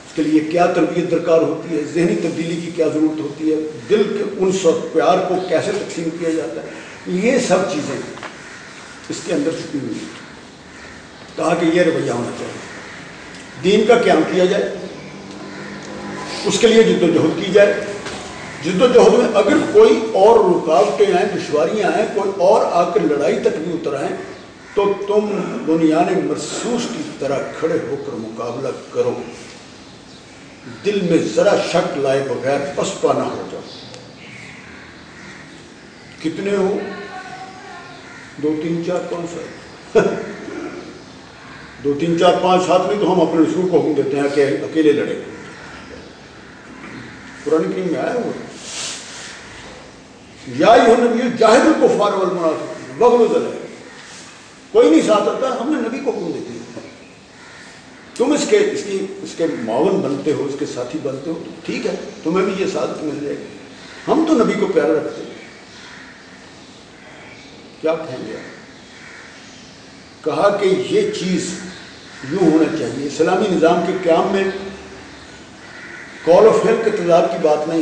اس کے لیے کیا تربیت درکار ہوتی ہے؟ ذہنی تبدیلی کی کیا ضرورت ہوتی ہے؟ دل کے انس اور پیار کو کیسے تقسیم کیا جاتا ہے؟ یہ سب چیزیں اس کے اندر چھپی ہوئی کہا کہ یہ رویہ ہونا چاہیے۔ دین کا قیام کیا جائے؟ اس کے لیے جد و جہد کی جائے۔ جد و جہد میں اگر کوئی اور رکاوٹیں آئیں، دشواریاں آئیں، کوئی اور آ کر لڑائی تک بھی اتر آئیں، تو تم بنیاد محسوس کی طرح کھڑے ہو کر مقابلہ کرو۔ دل میں ذرا شک لائے بغیر پسپا نہ ہو جاؤ۔ کتنے ہو؟ دو تین چار پانچ سات۔ *laughs* دو تین چار پانچ سات میں تو ہم اپنے رسول کو حکم دیتے ہیں کہ اکیلے لڑے۔ قرآن کریم میں آیا ہوا یا یہ نبی جاہد کو فارول مناسب بغل ہے کوئی نہیں ساتھ آتا ہم نے نبی کو حکم دیتی تم اس کے، اس کی، اس کے معاون بنتے ہو، اس کے ساتھی بنتے ہو، تو ٹھیک ہے، تمہیں بھی یہ ساتھ مل جائے گی ہم تو نبی کو پیارا رکھتے ہیں۔ کیا کہیں گے کہا کہ یہ چیز یوں ہونا چاہیے۔ اسلامی نظام کے قیام میں کال آف ہیلتھ کے تضاد کی بات نہیں۔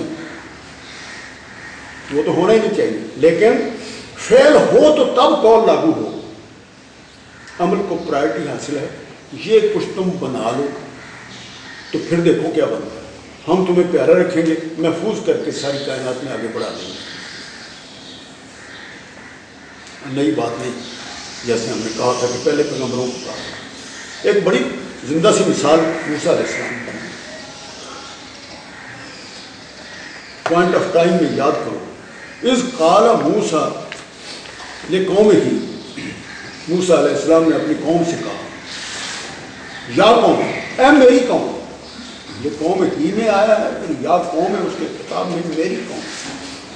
وہ تو ہونا ہی نہیں چاہیے۔ لیکن فیل ہو تو تب کال لاگو ہو۔ عمل کو پرائرٹی حاصل ہے۔ یہ کچھ تم بنا لو۔ تو پھر دیکھو کیا بنتا ہے۔ ہم تمہیں پیارا رکھیں گے۔ محفوظ کر کے ساری کائنات میں آگے بڑھا دیں گے۔ نئی بات نہیں۔ جیسے ہم نے کہا تھا کہ پہلے پیغمبروں کو۔ کہا ایک بڑی زندہ سی مثال موسا علیہ السلام۔ پوائنٹ آف ٹائم میں یاد کرو۔ اس قال موسا یہ قوم ہی موسا علیہ السلام نے اپنی قوم سے کہا۔ یا قوم، اے میری قوم، یہ قوم ہی میں آیا ہے پھر یا قوم ہے، اس کے کتاب میں میری قوم۔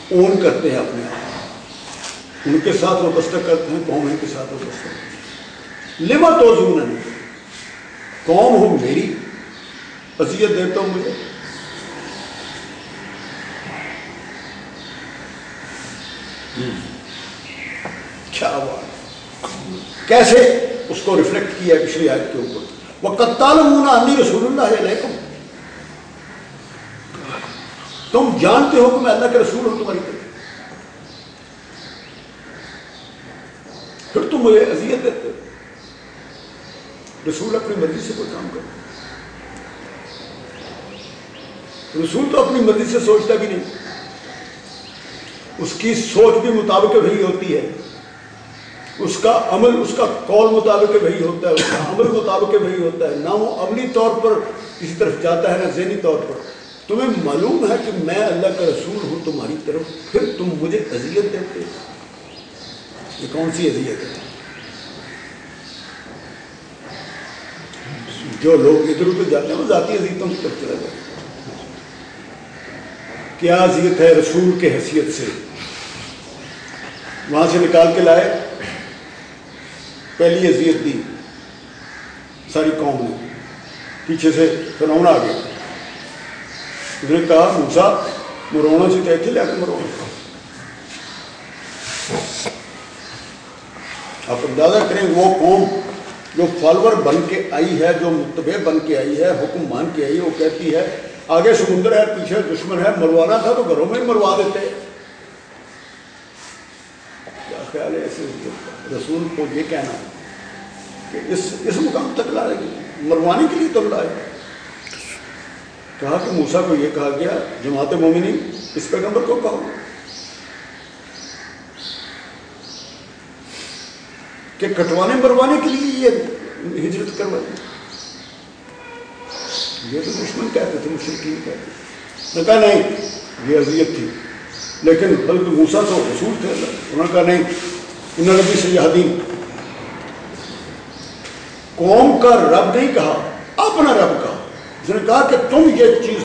اون کرتے ہیں اپنے آپ۔ ان کے ساتھ وابستہ کرتے ہیں، قوم کے ساتھ وابستہ کرتے ہیں۔ لما تو قوم ہو میری۔ اذیت دیتا ہوں مجھے۔ کیا بات کیسے اس کو ریفلیکٹ کیا پچھلی آیت کے اوپر؟ وہ کتال مونا انی رسول اللہ علیکم تم جانتے ہو کہ میں اللہ کے رسول ہوں تمہاری طرف۔ پھر تم مجھے اذیت دیتے رسول اپنی مرضی سے کوئی کام کرتا رسول تو اپنی مرضی سے سوچتا بھی نہیں۔ اس کی سوچ بھی مطابق وہی ہوتی ہے۔ اس کا عمل، اس کا قول مطابق وہی ہوتا ہے، اس کا عمل مطابق وہی ہوتا ہے۔ نہ وہ عملی طور پر کسی طرف جاتا ہے، نہ ذہنی طور پر۔ تمہیں معلوم ہے کہ میں اللہ کا رسول ہوں، تمہاری طرف پھر تم مجھے اذیت دیتے یہ کون سی اذیت ہے؟ جو لوگ ادھر ادھر جاتے ہیں، وہ ذاتی اذیتوں کی طرف چلا جاتا کیا اذیت ہے رسول کے حیثیت سے؟ وہاں سے نکال کے لائے۔ پہلی اذیت دی۔ ساری قوم نے۔ پیچھے سے فرعون آ گیا۔ اس نے کہا موسا مرونا سے کہتے لے کے مرونا آپ اندازہ کریں، وہ قوم جو فالور بن کے آئی ہے، جو متبع بن کے آئی ہے، حکم مان کے آئی ہے، وہ کہتی ہے آگے سمندر ہے، پیچھے دشمن ہے مروانا تھا تو گھروں میں مروا دیتے۔ کیا خیال ہے ایسے رسول کو یہ کہنا کہ اس اس مقام تک لائے گی مروانے کے لیے تو لائے۔ کہا کہ موسا کو یہ کہا گیا، جماعت مومنی اس پیغمبر کو کہو۔ کہ کٹوانے، مروانے کے لیے یہ ہجرت کروائی یہ تو دشمن کہتے تھے مشرقین کہتے تھے۔ کہا نہیں، یہ اذیت تھی۔ لیکن حضرت موسا تو رسول تھے۔ انہوں نے کہا نہیں، انہوں نے نبی سے یہ قوم کا رب نہیں کہا، اپنا رب کہا۔ اس نے کہا کہ تم یہ چیز